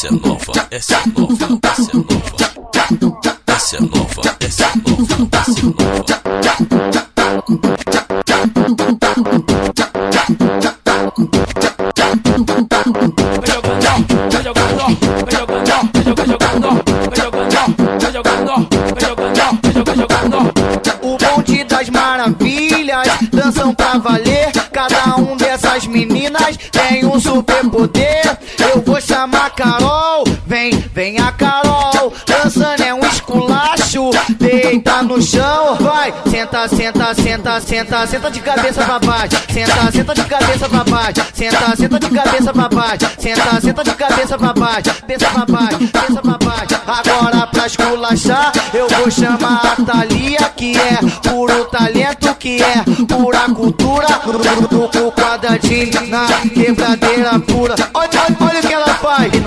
essa é nova, essa é nova, essa é nova. Essa é nova, essa é nova, essa é nova. Das maravilhas dançam pra valer. Cada um dessas meninas tem um superpoder. Eu Carol, vem, vem a Carol. Dançando é um esculacho, deita no chão, vai. Senta, senta, senta, senta, senta de cabeça pra baixo. Senta, senta de cabeça pra baixo. Senta, senta de cabeça pra baixo. Senta, senta de cabeça pra baixo. Pensa pra baixo, pensa pra baixo. Agora pra esculachar, eu vou chamar a Thalia, que é puro talento, que é pura cultura. No quadradinho, na quebradeira pura.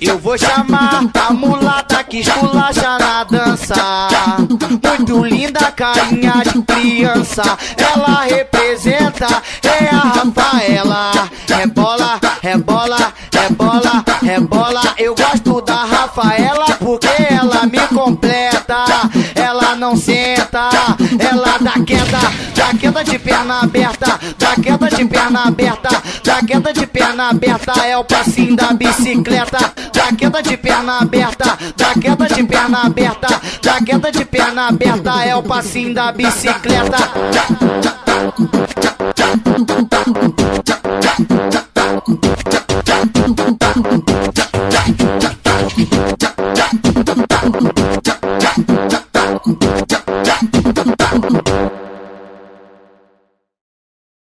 Eu vou chamar a mulata que esculacha na dança. Muito linda, carinha de criança. Ela representa, é a Rafaela. Rebola, rebola, rebola, rebola. Eu gosto da Rafaela porque ela me completa. Ela não senta, ela dá queda, dá queda de perna aberta, de perna aberta, jaqueta de perna aberta é o passinho da bicicleta. Jaqueta de perna aberta, jaqueta de perna aberta, jaqueta de perna aberta é o passinho da bicicleta.